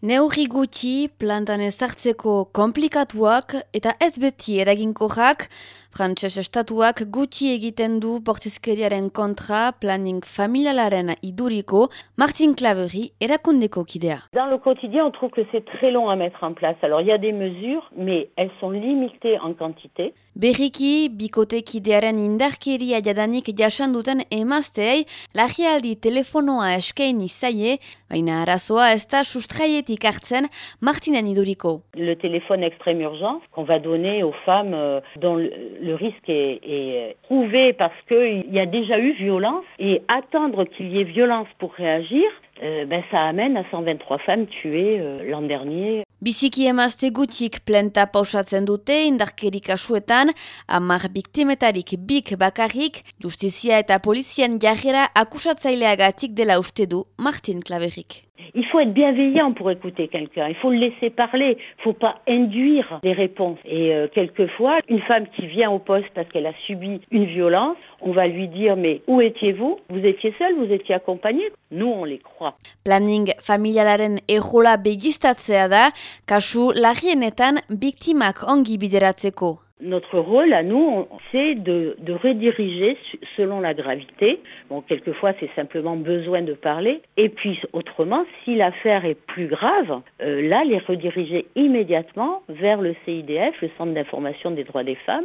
Neurri gutxi plantan ezartzeko komplikatuak eta ez beti eraginkorrak, frantses estatuak gutxi egiten du bortizkeriaren kontra planning familialaren iduriko Martin Claveri erakundeko kidea. Dans le quotidien, on trouve que c'est très long à mettre en place. Alors, il y a des mesures, mais elles sont limitées en quantité. Berriki, bikote kidearen indarkeria jadanik jasan duten emazteei, lagialdi telefonoa eskaini zaie, baina arazoa ez da sustraietik hartzen Martinen iduriko. Le téléphone extrême urgence qu'on va donner aux femmes euh, dont le, risque est, est prouvé parce qu'il y a déjà eu violence et attendre qu'il y ait violence pour réagir, euh, ben, ça amène à 123 femmes tuées euh, l'an dernier. Biziki emazte gutxik plenta pausatzen dute indarkeri kasuetan, amar biktimetarik bik bakarrik, justizia eta polizian jarrera akusatzaileagatik dela uste du Martin Klaverik. Il faut être bienveillant pour écouter quelqu'un. Il faut le laisser parler. Il ne faut pas induire les réponses. Et euh, quelquefois, une femme qui vient au poste parce qu'elle a subi une violence, on va lui dire mais où étiez-vous? Vous étiez seul Vous étiez accompagné? Nous, on les croit. Planning. Notre rôle à nous, c'est de, de, rediriger selon la gravité. Bon, quelquefois, c'est simplement besoin de parler. Et puis, autrement, si l'affaire est plus grave, euh, là, les rediriger immédiatement vers le CIDF, le Centre d'information des droits des femmes.